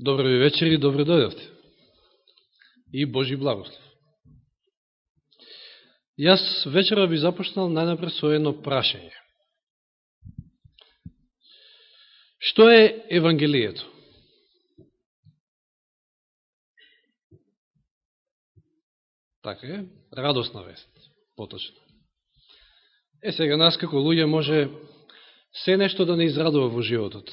Добро ви вечер и добро дојдовте. И Божи благослов. Јас вечера би започнал најнапред со едно прашање. Што е Евангелието? Така е, радосна вест, поточно. Е, сега нас како луѓе може се нешто да не израдува во животот.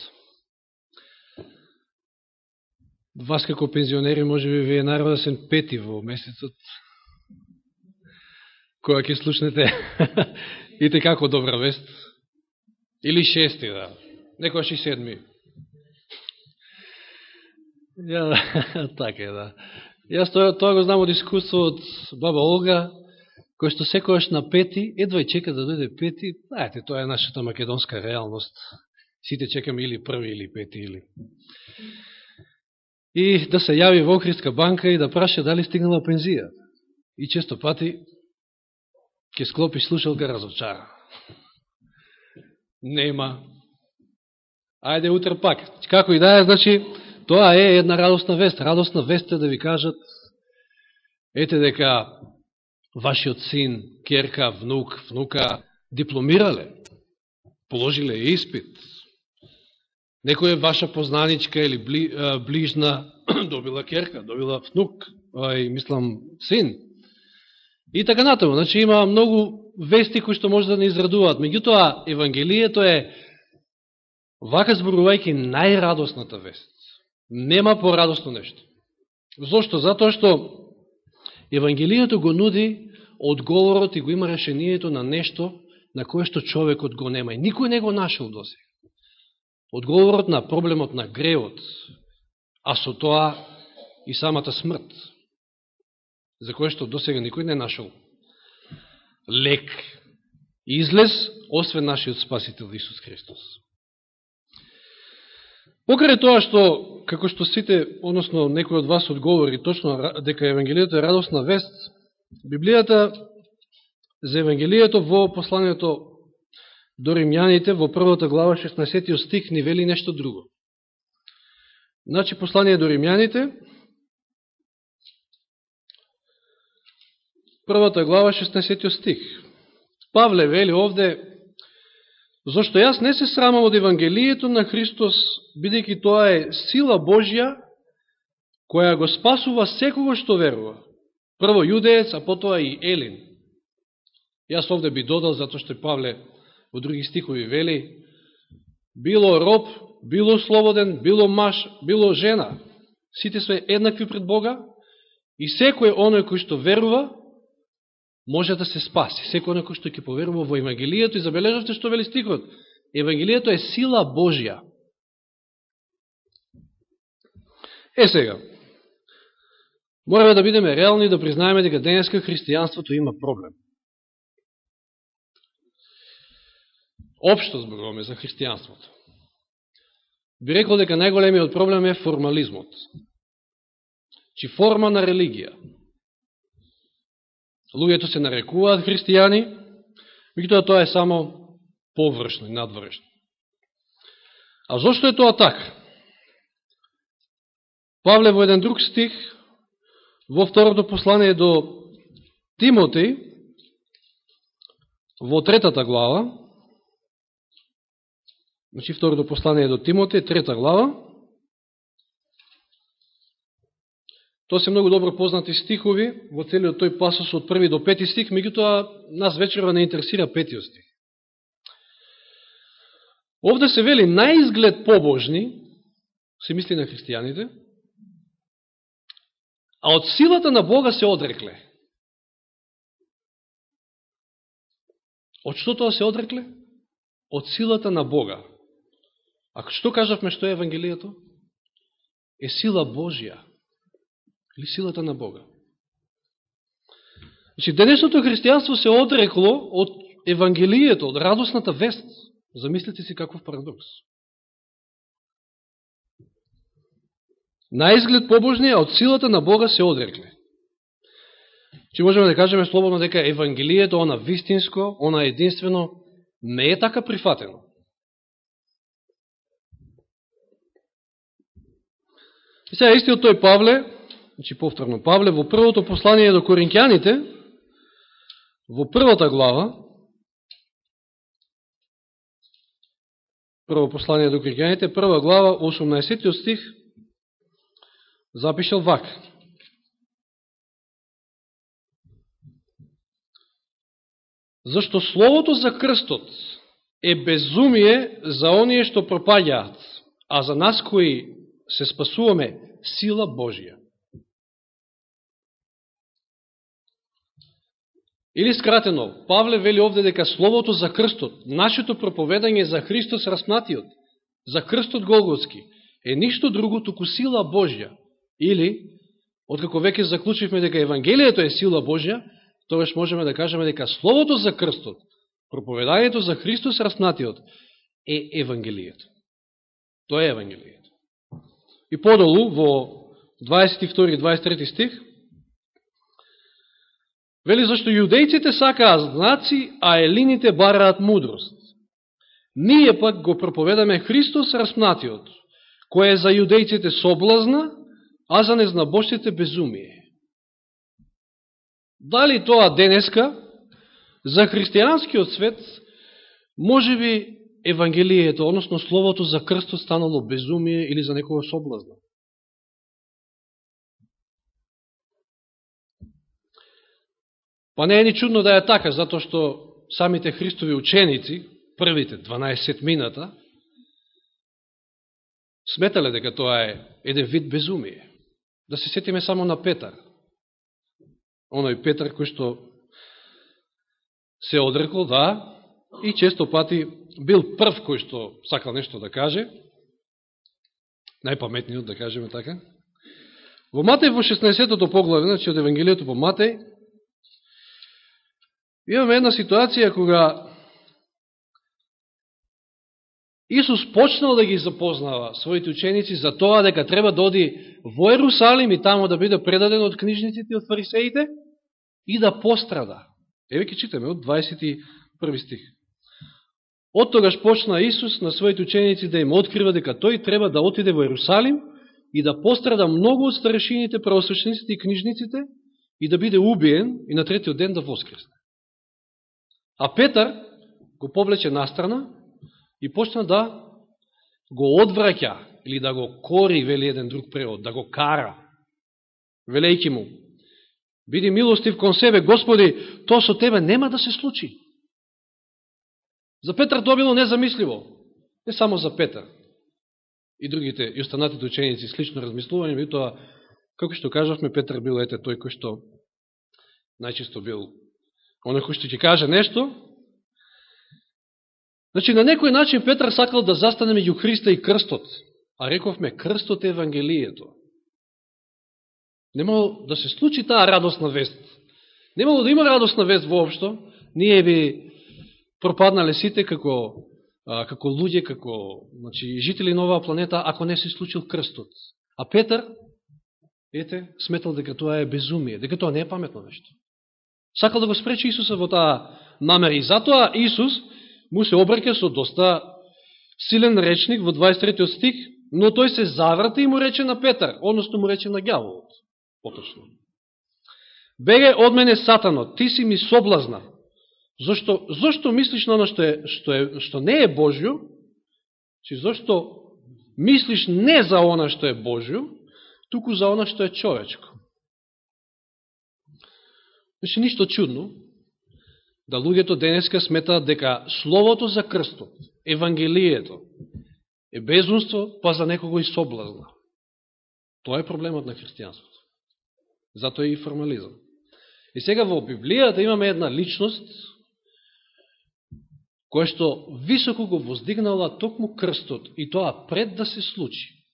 Вас како пензионери може би ви е најрадосен да пети во месецот, која ќе слушнете и те како добра вест. Или шести, да. Некојаш и седми. Ја, така е, да. Јас тоа, тоа го знам од искусство од баба Олга, кој што секојаш на пети, едва и чека да дојде пети, знаете, тоа е нашата македонска реалност. Сите чекаме или први, или пети, или и да се јави во Охридска банка и да праша дали стигнала пензија. И често пати ќе склопи слушалка разочара. Нема. Ајде утре пак. Како и да е, значи, тоа е една радосна вест. Радосна вест е да ви кажат ете дека вашиот син, керка, внук, внука дипломирале, положиле испит, Некој е ваша познаничка или бли, ближна добила керка, добила внук, ај, мислам, син. И така натаму. Значи има многу вести кои што може да не израдуваат. Меѓутоа, Евангелието е, вака зборувајќи, најрадосната вест. Нема порадосно нешто. Зошто? Затоа што Евангелието го нуди одговорот и го има решението на нешто на кое што човекот го нема. И никој не го нашел до сега одговорот на проблемот на греот, а со тоа и самата смрт, за кој што досега никој не нашол лек и излез, освен нашиот Спасител Исус Христос. Покрај тоа што, како што сите, односно некој од вас одговори точно дека Евангелието е радосна вест, Библијата за Евангелието во посланието до римјаните во првата глава 16 стих ни вели нешто друго. Значи, послание до римјаните, првата глава 16 стих. Павле вели овде, зашто јас не се срамам од Евангелието на Христос, бидејќи тоа е сила Божја, која го спасува секого што верува. Прво јудеец, а потоа и Елин. Јас овде би додал, затоа што Павле во други стихови вели, било роб, било слободен, било маж, било жена, сите сме еднакви пред Бога и секој оној кој што верува, може да се спаси. Секој оној кој што ќе поверува во Евангелието и забележавте што вели стихот. Евангелието е сила Божја. Е сега, мораме да бидеме реални и да признаеме дека денеска христијанството има проблем. Обшто зборуваме за христијанството. Би рекол дека најголемиот проблем е формализмот. Чи форма на религија. Луѓето се нарекуваат христијани, меѓутоа тоа е само површно и надвршно. А зошто е тоа така? Павле во еден друг стих, во второто послание до Тимотеј, во третата глава, Значи, второто послание до Тимоте, трета глава. Тоа се многу добро познати стихови во целиот тој пасос од први до пети стих, меѓутоа нас вечерва не интересира петиот стих. Овде се вели наизглед побожни, се мисли на христијаните, а од силата на Бога се одрекле. Од што тоа се одрекле? Од силата на Бога. Ако што кажавме што е Евангелието? Е сила Божја. Или силата на Бога. Значи, денешното христијанство се одрекло од Евангелието, од радосната вест. Замислите си каков парадокс. На изглед побожнија од силата на Бога се одрекле. Че можеме да кажеме слободно дека Евангелието, она вистинско, она единствено, не е така прифатено. И сега истиот тој Павле, значи повторно Павле, во првото послание до Коринќаните, во првата глава, прво послание до Коринќаните, прва глава, 18 стих, запишал вака. Зашто словото за крстот е безумие за оние што пропаѓаат, а за нас кои се спасуваме сила Божија. Или скратено, Павле вели овде дека словото за крстот, нашето проповедање за Христос распнатиот, за крстот Голготски, е ништо друго туку сила Божја. Или, откако веќе заклучивме дека Евангелието е сила Божја, тогаш можеме да кажеме дека Словото за крстот, проповедањето за Христос распнатиот, е Евангелието. Тоа е Евангелието. И подолу, во 22 и 23 стих, вели зашто јудејците сакаат знаци, а елините бараат мудрост. Ние пак го проповедаме Христос распнатиот, кој е за јудејците соблазна, а за незнабоштите безумие. Дали тоа денеска, за христијанскиот свет, може би Евангелието, односно Словото за крстот станало безумие или за некоја соблазна. Па не е ни чудно да е така, затоа што самите Христови ученици, првите 12 мината, сметале дека тоа е еден вид безумие. Да се сетиме само на Петар оној Петар кој што се одрекол, да, и често пати бил прв кој што сакал нешто да каже, најпаметниот, да кажеме така. Во Матеј во 16-тото поглаве, значи од Евангелието по Матеј, имаме една ситуација кога Исус почнал да ги запознава своите ученици за тоа дека треба да оди во Ерусалим и тамо да биде предаден од книжниците и од фарисеите, и да пострада. Еве ќе читаме од 21 стих. Од тогаш почна Исус на своите ученици да им открива дека тој треба да отиде во Ерусалим и да пострада многу од старешините, правосвечниците и книжниците и да биде убиен и на третиот ден да воскресне. А Петар го повлече настрана и почна да го одвраќа или да го кори, вели еден друг превод, да го кара, велејки му, Биди милостив кон себе, Господи, тоа со Тебе нема да се случи. За Петар тоа било незамисливо. Не само за Петар. И другите, и останатите ученици, слично размислување, би тоа, како што кажавме, Петар бил ете тој кој што најчесто бил оној кој што ќе каже нешто. Значи, на некој начин Петар сакал да застане меѓу Христа и крстот. А рековме, крстот е Евангелието. Немало да се случи таа радостна вест. Немало да има радостна вест воопшто. Ние би пропаднале сите како, а, како луѓе, како значи, жители на оваа планета, ако не се случил крстот. А Петар, ете, сметал дека тоа е безумие, дека тоа не е паметно нешто. Сакал да го спречи Исуса во таа намера. И затоа Исус му се обрке со доста силен речник во 23 стих, но тој се заврати и му рече на Петар, односно му рече на гјаволот поточно. Беге од мене сатано, ти си ми соблазна. Зошто, зошто мислиш на оно што, е, што, е, што не е Божјо, чи зошто мислиш не за она што е Божјо, туку за она што е човечко. Значи, ништо чудно да луѓето денеска сметаат дека Словото за крстот, Евангелието, е безумство, па за некого и соблазна. Тоа е проблемот на христијанството. Затоа е и формализам. И сега во Библијата имаме една личност кое што високо го воздигнала токму крстот и тоа пред да се случи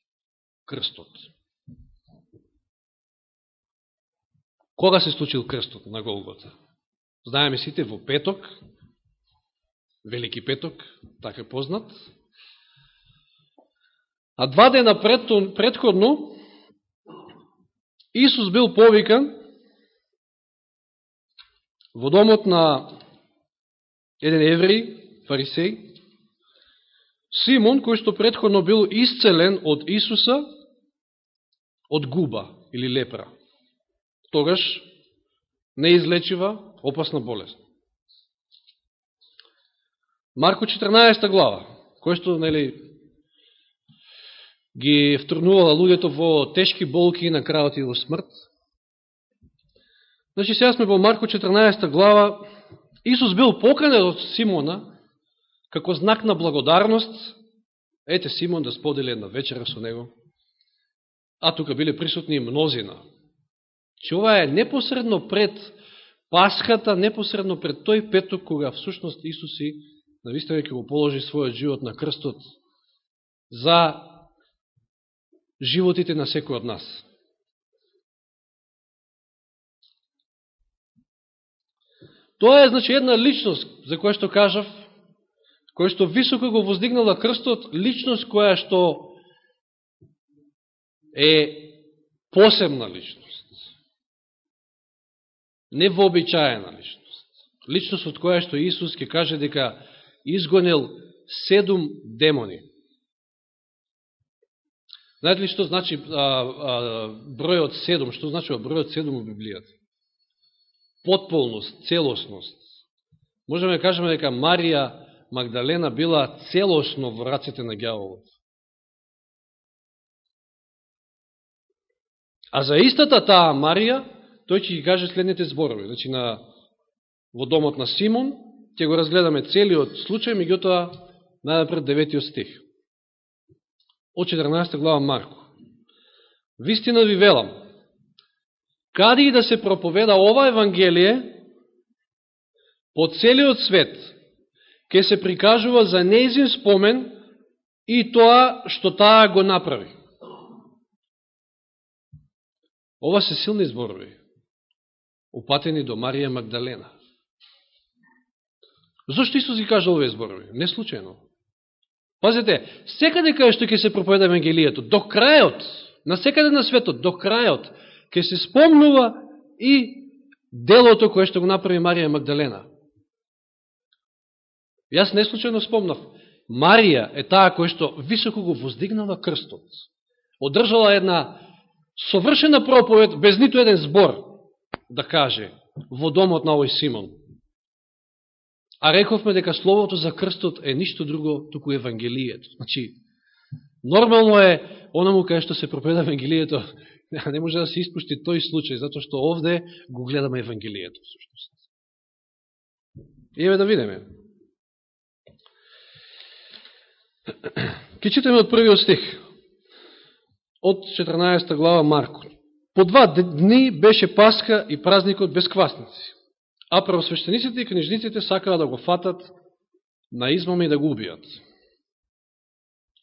крстот. Кога се случил крстот на Голгота? Знаеме сите во петок, Велики петок, така познат. А два дена пред, предходно, Исус бил повикан во домот на еден евреј, фарисеј, Симон, кој што предходно бил исцелен од Исуса, од губа или лепра. Тогаш неизлечива, опасна болест. Марко 14 глава, кој што, нели, ги втрнувала луѓето во тешки болки на крајот и во смрт. Значи, сега сме во Марко 14 глава. Исус бил поканен од Симона како знак на благодарност. Ете Симон да сподели една вечера со него. А тука биле присутни мнозина. Че ова е непосредно пред Пасхата, непосредно пред тој петок, кога всушност Исус и навистина ќе го положи својот живот на крстот за животите на секој од нас. Тоа е, значи, една личност, за која што кажав, кој што високо го воздигнала крстот, личност која што е посебна личност. Невообичаена личност. Личност од која што Исус ќе каже дека изгонел седум демони. Знаете ли што значи а, а, бројот седум? Што значи бројот седум во Библијата? Потполност, целосност. Можеме да кажеме дека Марија Магдалена била целосно во раците на гјаволот. А за истата таа Марија, тој ќе ги каже следните зборови. Значи, на, во домот на Симон, ќе го разгледаме целиот случај, меѓутоа, најдапред деветиот стих од 14 глава Марко. Вистина ви велам, каде и да се проповеда ова Евангелие, по целиот свет, ќе се прикажува за нејзин спомен и тоа што таа го направи. Ова се силни зборови, упатени до Марија Магдалена. Зошто Исус ги кажа овие зборови? Не случайно. Пазете, секаде кај што ќе се проповеда Евангелието, до крајот, на секаде на светот, до крајот, ќе се спомнува и делото кое што го направи Марија Магдалена. Јас не случайно спомнав. Марија е таа која што високо го воздигнала крстот. Одржала една совршена проповед без ниту еден збор, да каже, во домот на овој Симон. А рековме дека словото за крстот е ништо друго, туку Евангелието. Значи, нормално е, онаму кај што се пропеда Евангелието, не може да се испушти тој случај, затоа што овде го гледаме Евангелието, всушност. еве да видиме. Ке читаме од првиот стих, од 14 глава Марко. По два дни беше Пасха и празникот без квасници. А правосвещениците и книжниците сакаа да го фатат на измаме и да го убијат.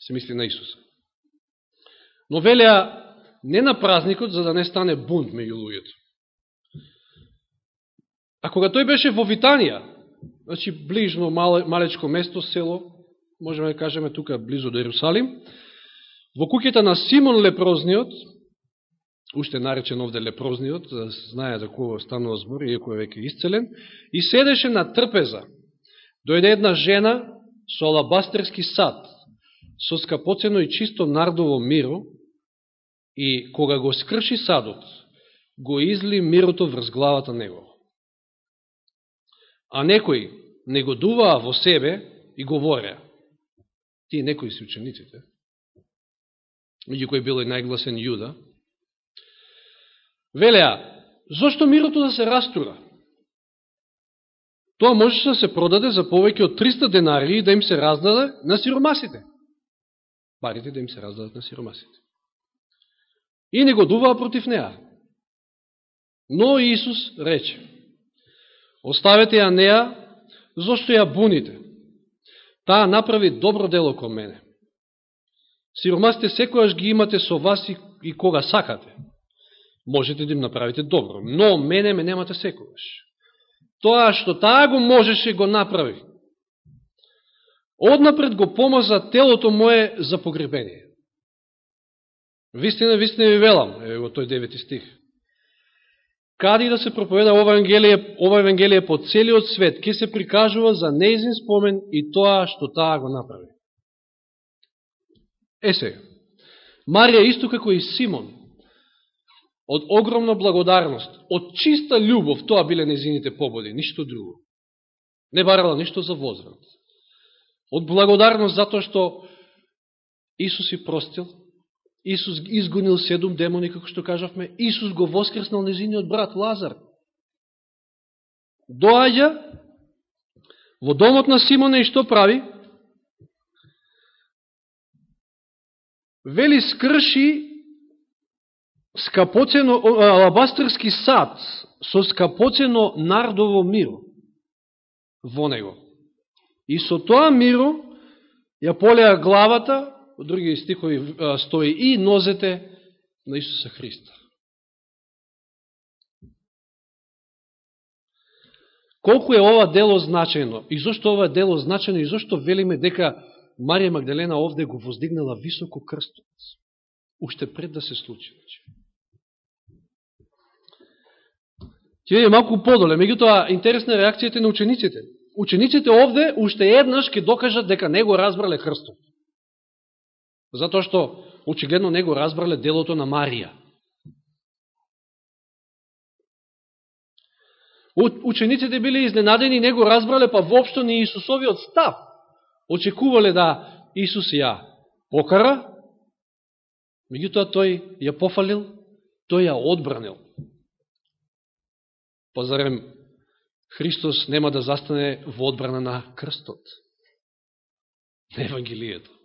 Се мисли на Исуса. Но велеа не на празникот, за да не стане бунт меѓу луѓето. А кога тој беше во Витанија, значи ближно малечко место, село, можеме да кажеме тука близо до Иерусалим, во куќата на Симон Лепрозниот, уште наречен овде лепрозниот, да знае за кого станува збор, иако е веќе исцелен, и седеше на трпеза. Дојде една жена со алабастерски сад, со скапоцено и чисто нардово миро, и кога го скрши садот, го изли мирото врз главата него. А некои негодуваа во себе и говореа, тие некои си учениците, меѓу кои бил и најгласен Јуда, Велеа, зошто мирото да се растура? Тоа можеше да се продаде за повеќе од 300 денари и да им се раздаде на сиромасите. Парите да им се раздадат на сиромасите. И не годуваа против неа. Но Исус рече, оставете ја неа, зашто ја буните? Таа направи добро дело кон мене. Сиромасите секојаш ги имате со вас и, и кога сакате можете да им направите добро. Но мене ме немате секојаш. Тоа што таа го можеше, го направи. Однапред го помаза телото мое за погребение. Вистина, вистина ви велам, е во тој девети стих. Кади да се проповеда ова Евангелие, ова Евангелие по целиот свет, ќе се прикажува за неизин спомен и тоа што таа го направи. Е се, Марија исто како и Симон, од огромна благодарност, од чиста љубов, тоа биле незините пободи, ништо друго. Не барала ништо за возврат. Од благодарност затоа што Исус и простил, Исус изгонил седум демони, како што кажавме, Исус го воскреснал незиниот брат Лазар. Доаѓа во домот на Симона и што прави? Вели скрши скапоцено, алабастерски сад со скапоцено нардово миро во него. И со тоа миро ја полеа главата, во други стихови стои и нозете на Исуса Христа. Колку е ова дело значено? И зашто ова дело значено? И зашто велиме дека Марија Магдалена овде го воздигнала високо крстот? Уште пред да се случи. Ќе е малку подоле. Меѓутоа, интересна е реакцијата на учениците. Учениците овде уште еднаш ќе докажат дека не го разбрале крстот. Затоа што очигледно не го разбрале делото на Марија. Учениците биле изненадени, не го разбрале, па воопшто не Исусовиот став. Очекувале да Исус ја покара, меѓутоа тој ја пофалил, тој ја одбранил. Па зарем Христос нема да застане во одбрана на крстот, на Евангелието.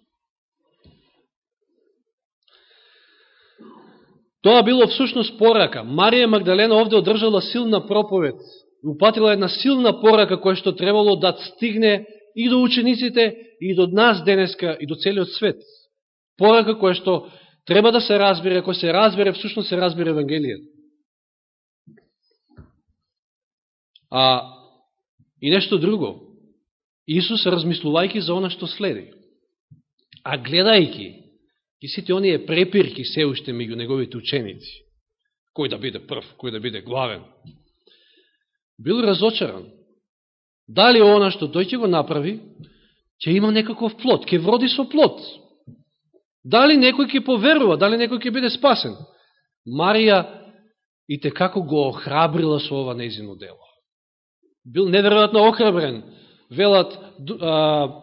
Тоа било всушност порака. Марија Магдалена овде одржала силна проповед, упатила една силна порака која што требало да стигне и до учениците, и до нас денеска, и до целиот свет. Порака која што треба да се разбере, кој се разбере, всушност се разбере Евангелијата. А, и нешто друго. Исус, размислувајќи за она што следи, а гледајќи и сите оние препирки се уште меѓу неговите ученици, кој да биде прв, кој да биде главен, бил разочаран. Дали она што тој ќе го направи, ќе има некаков плод, ќе вроди со плод. Дали некој ќе поверува, дали некој ќе биде спасен. Марија и те како го охрабрила со ова незино дело бил неверојатно охрабрен. Велат, а,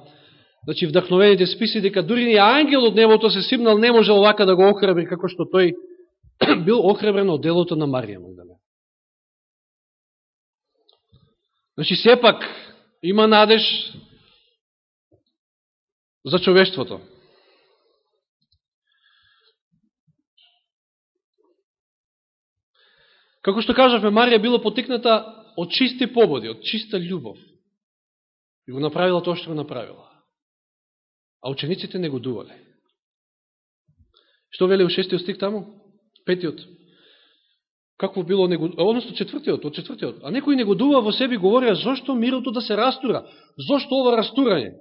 значи, вдахновените списи, дека дури и ангел од небото се симнал, не можел овака да го охрабри, како што тој бил охрабрен од делото на Марија Магдалена. Значи, сепак, има надеж за човештвото. Како што кажавме, Марија било потикната од чисти пободи, од чиста љубов. И го направила тоа што го направила. А учениците не го дувале. Што веле у шестиот стик таму? Петиот. Какво било него... односно четвртиот, од четвртиот. А некој дува во себе говорија зошто мирото да се растура? Зошто ова растурање?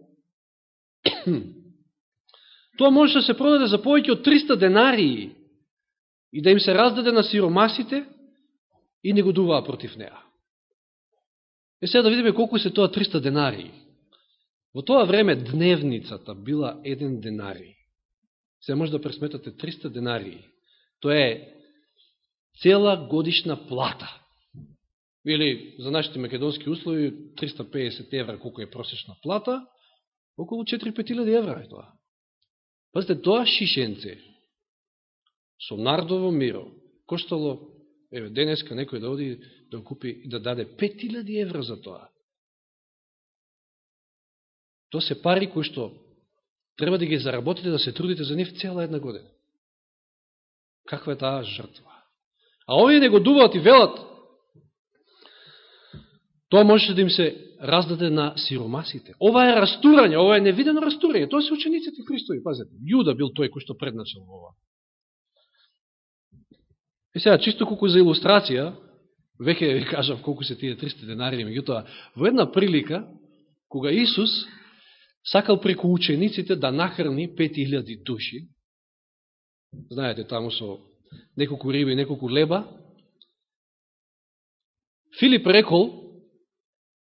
Тоа може да се продаде за повеќе од 300 денарии и да им се раздаде на сиромасите и дуваа против неа. Е сега да видиме колку се тоа 300 денари. Во тоа време дневницата била еден денари. Се може да пресметате 300 денари. Тоа е цела годишна плата. Или за нашите македонски услови 350 евра колко е просечна плата, околу 4-5 евра е тоа. Пазите, тоа шишенце со нардово миро коштало Еве, денеска некој да оди да купи и да даде 5000 евра за тоа. Тоа се пари кои што треба да ги заработите, да се трудите за нив цела една година. Каква е таа жртва? А овие не го дуваат и велат. Тоа можеше да им се раздаде на сиромасите. Ова е растурање, ова е невидено растурање. Тоа се учениците Христови, пазете. Јуда бил тој кој што предначал ова. И сега, чисто колку за илустрација, веќе ви кажав колку се тие 300 денари, меѓутоа, во една прилика, кога Исус сакал преку учениците да нахрани 5000 души, знаете, таму со неколку риби и неколку леба, Филип рекол,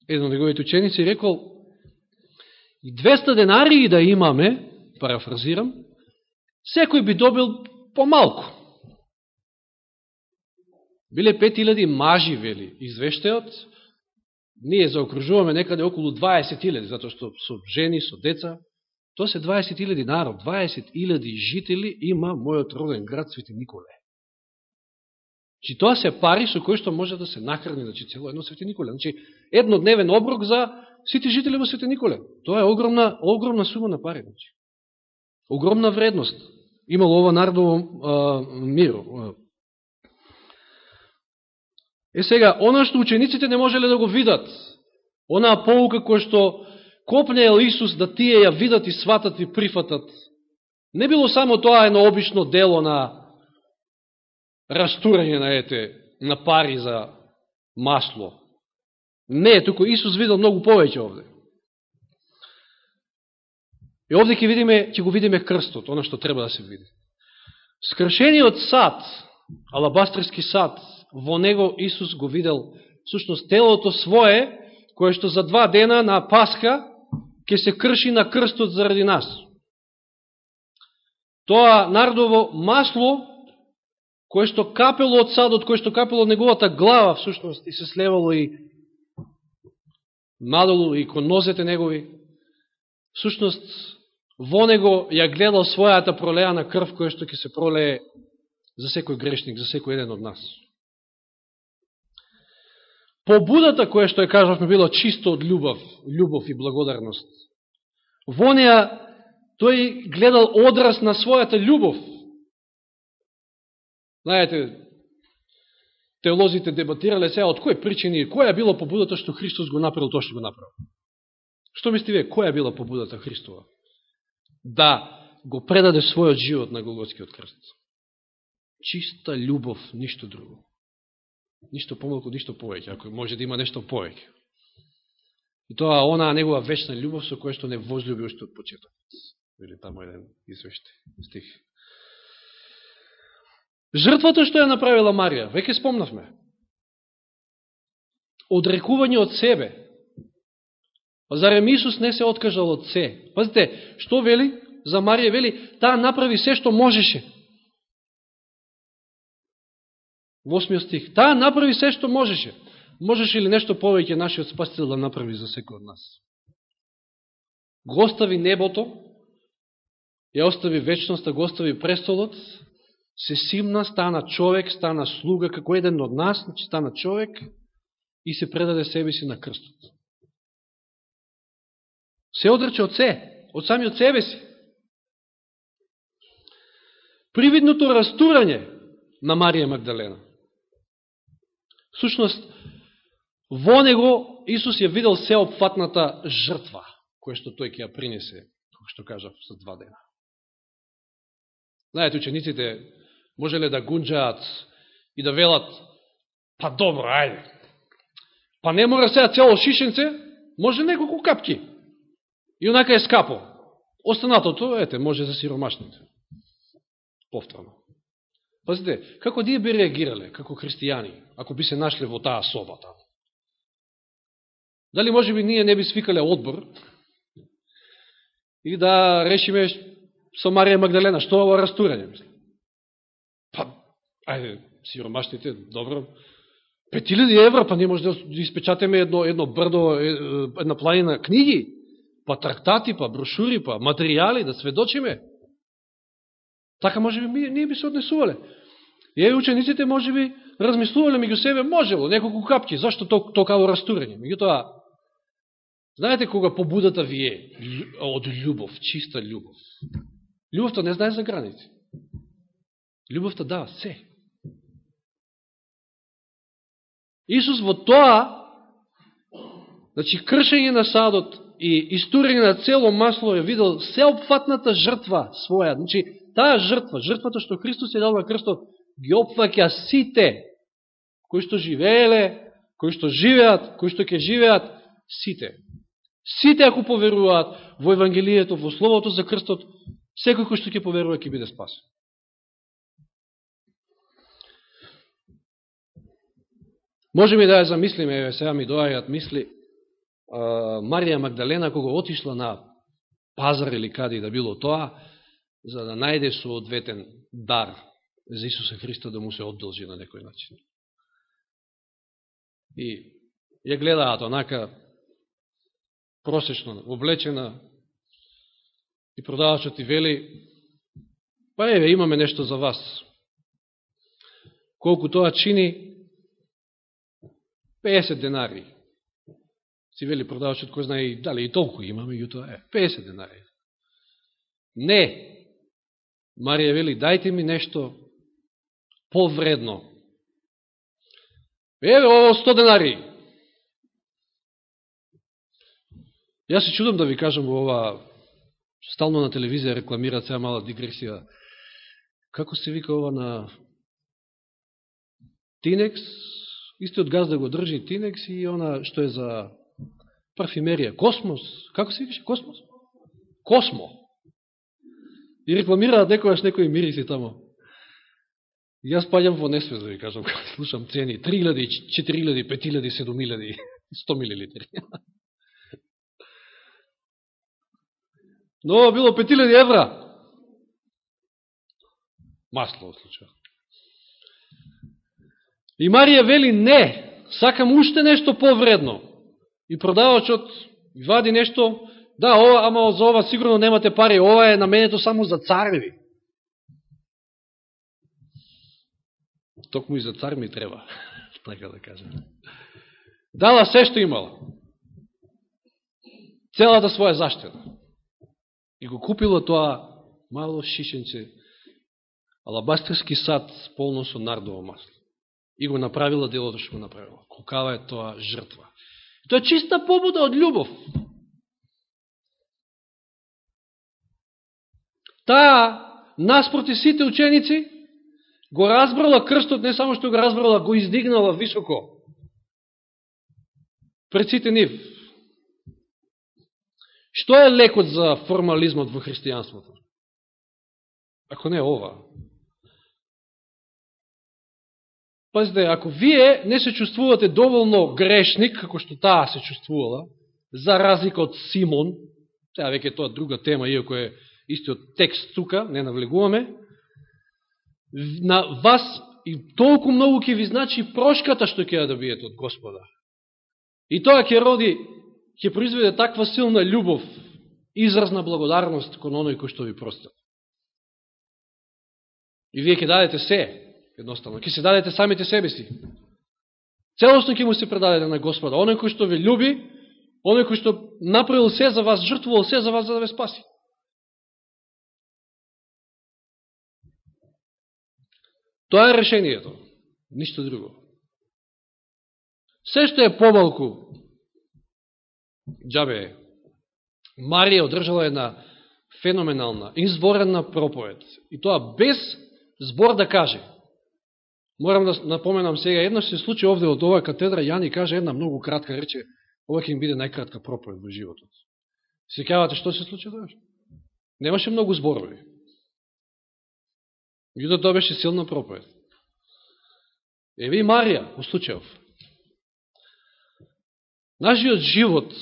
еден од неговите ученици, рекол, и 200 денари да имаме, парафразирам, секој би добил помалку. Биле 5000 мажи, вели, извештајот. Ние заокружуваме некаде околу 20.000, затоа што со жени, со деца. Тоа се 20.000 народ, 20.000 жители има мојот роден град Свети Николе. Чи тоа се пари со кои што може да се нахрани, значи цело едно Свети Николе. Значи, еднодневен оброк за сите жители во Свети Николе. Тоа е огромна, огромна сума на пари. Значи. Огромна вредност имало ова народово миро. Е сега, она што учениците не можеле да го видат, онаа полука која што копнеел Исус да тие ја видат и сватат и прифатат, не било само тоа едно обично дело на растурање на ете, на пари за масло. Не, туку Исус видел многу повеќе овде. И овде ќе видиме, ќе го видиме крстот, оно што треба да се види. Скршениот сад, алабастрски сад, во него Исус го видел сушност телото свое, кое што за два дена на Пасха ќе се крши на крстот заради нас. Тоа нардово масло кое што капело од садот, кое што капело од неговата глава, всушност, и се слевало и надолу и кон нозете негови, всушност, во него ја гледал својата пролеана крв, која што ќе се пролее за секој грешник, за секој еден од нас. Побудата која што ја кажавме било чисто од љубов, љубов и благодарност. Во неа тој гледал одраз на својата љубов, Знаете, теолозите дебатирале сега од кој причини, која било побудата што Христос го направил тоа што го направил. Што мислите вие, која била побудата Христова? Да го предаде својот живот на Голготскиот крст. Чиста љубов, ништо друго. Ништо помалку, ништо повеќе, ако може да има нешто повеќе. И тоа онаа негова вечна љубов со која што не возлюби уште од почеток. Или тамо еден извеште стих. Жртвата што ја направила Марија, веќе спомнавме. Одрекување од себе. Па зарем Исус не се откажал од се? Пазите, што вели? За Марија вели, таа направи се што можеше. Восмиот стих. Таа направи се што можеше. Можеше ли нешто повеќе нашиот спасител да направи за секој од нас? Го остави небото, ја остави вечноста, го остави престолот, се симна, стана човек, стана слуга, како еден од нас, значи стана човек и се предаде себе си на крстот. Се одрече од се, од самиот себе си. Привидното растурање на Марија Магдалена. Сушност, во него Исус ја видел сеопфатната жртва, која што тој ќе ја принесе, како што кажав, за два дена. Знаете, учениците можеле да гунджаат и да велат, па добро, ајде. Па не мора сега цело шишенце, може неколку капки. И онака е скапо. Останатото, ете, може за сиромашните. Повторно. Пазите, како ние би реагирале, како христијани, ако би се нашле во таа соба таму? Дали може би ние не би свикале одбор и да решиме со Марија Магдалена, што ова ово растурање, мислам? Па, ајде, сиромашните, добро, 5000 евра, па ние може да испечатеме едно, едно брдо, една планина книги, па трактати, па брошури, па материјали, да сведочиме. Така може би ние би се однесувале. И е учениците може би размислувале меѓу себе, можело, неколку капки, зашто токаво растурење. Меѓутоа, знаете кога побудата ви е од љубов, чиста љубов. Љубовта не знае за граници. Љубовта дава се. Исус во тоа, значи кршење на садот и истурење на цело масло е видел сеопфатната жртва своја. Значи, таа жртва, жртвата што Христос е дал на крстот, ги опфаќа сите, кои што живееле, кои што живеат, кои што ќе живеат, сите. Сите ако поверуваат во Евангелието, во Словото за крстот, секој кој што ќе поверува ќе биде спасен. Можеме да ја замислиме, еве сега ми доаѓаат мисли, Марија Магдалена кога отишла на пазар или каде да било тоа, за да најде соодветен дар за Исуса Христа да му се оддолжи на некој начин. и ја гледаат онака просечно облечена и продавачот ти вели па еве имаме нешто за вас. Колку тоа чини 50 денари. Си вели продавачот кој знае дали и толку има, меѓутоа е 50 денари. Не. Марија вели дајте ми нешто повредно. Еве ово 100 денари. Јас се чудам да ви кажам во ова стално на телевизија рекламираат сега мала дигресија. Како се вика ова на Тинекс, истиот газ да го држи Тинекс и она што е за парфимерија. Космос. Како се викаше? Космос? Космо. И рекламираат некојаш некои мириси тамо. И Јас паѓам во несвес, да ви кажам, кога слушам цени. 3000, 4000, 5000, 7000, 100 милилитри. Но било 5000 евра. Масло, во случај. И Марија вели не, сакам уште нешто повредно. И продавачот вади нешто, да, ова, ама за ова сигурно немате пари, ова е наменето само за цареви. Токму и за цар ми треба, така да кажем. Дала се што имала. Целата своја заштена. И го купила тоа мало шишенце, алабастерски сад полно со нардово масло и го направила делото што го направила. Колкава е тоа жртва. Тоа е чиста побуда од љубов. Таа, наспроти сите ученици, го разбрала крстот, не само што го разбрала, го издигнала високо. Пред сите нив. Што е лекот за формализмот во христијанството? Ако не ова, Пазите, ако вие не се чувствувате доволно грешник, како што таа се чувствувала, за разлика од Симон, сега веќе тоа друга тема, иако е истиот текст тука, не навлегуваме, на вас и толку многу ќе ви значи прошката што ќе ја добиете од Господа. И тоа ќе роди, ќе произведе таква силна љубов, изразна благодарност кон оној кој што ви простил. И вие ќе дадете се, едноставно. Ке се дадете самите себе си. Целосно ќе му се предадете на Господа. Оној кој што ви љуби, оној кој што направил се за вас, жртвувал се за вас за да ве спаси. Тоа е решението. Ништо друго. Се што е помалку, джабе е. Марија одржала една феноменална, изворена проповед. И тоа без збор да каже. Морам да напоменам сега, еднаш се случи овде од оваа катедра, Јани каже една многу кратка рече, ова ќе им биде најкратка проповед во животот. Секавате што се случи тоа? Немаше многу зборови. Меѓутоа тоа беше силна проповед. Еве и Марија, у случајов. Нашиот живот,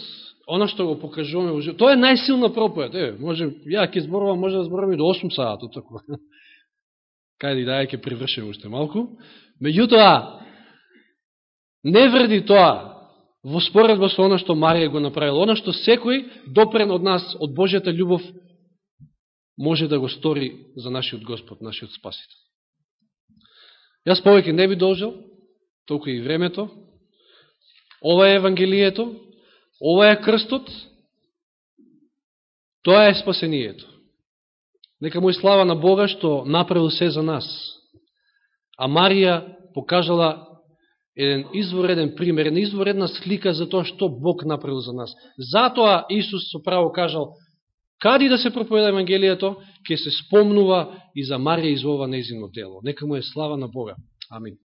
она што го покажуваме во живот, тоа е најсилна проповед. Еве, може, ја ќе зборувам, може да зборувам и до 8 саат, тако кај да ќе привршим уште малку. Меѓутоа, не вреди тоа во споредба со оно што Марија го направила, оно што секој допрен од нас, од Божјата љубов, може да го стори за нашиот Господ, нашиот Спасител. Јас повеќе не би должил, толку и времето. Ова е Евангелието, ова е крстот, тоа е спасението. Нека му и слава на Бога што направил се за нас. А Марија покажала еден извореден пример, една изворедна слика за тоа што Бог направил за нас. Затоа Исус со право кажал, кади да се проповеда Евангелието, ќе се спомнува и за Марија и за ова незино дело. Нека му е слава на Бога. Амин.